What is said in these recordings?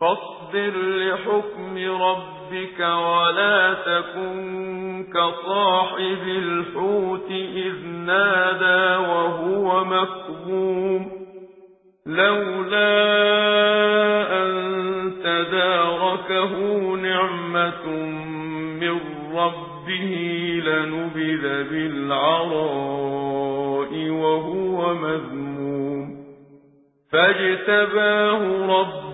فاصبر لحكم ربك ولا تكن كصاحب الحوت إذ نادى وهو مكظوم لولا أن تداركه نعمة من ربه لنبذ بالعراء وهو مذموم فاجتباه ربه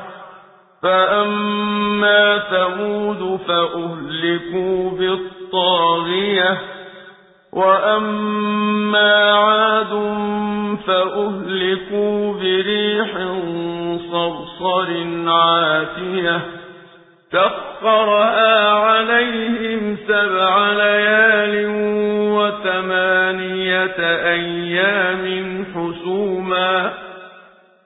فأما ثمود فأهلكوا بالطاغية وأما عاد فأهلكوا بريح صرصر عاتية سخرها عليهم سبع ليال وثمانية أيام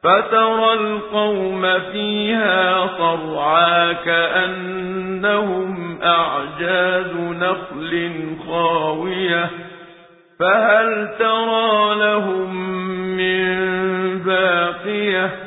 فترى القوم فيها صرعا كأنهم أعجاز نخل خاوية. فهل ترى لهم من باقية؟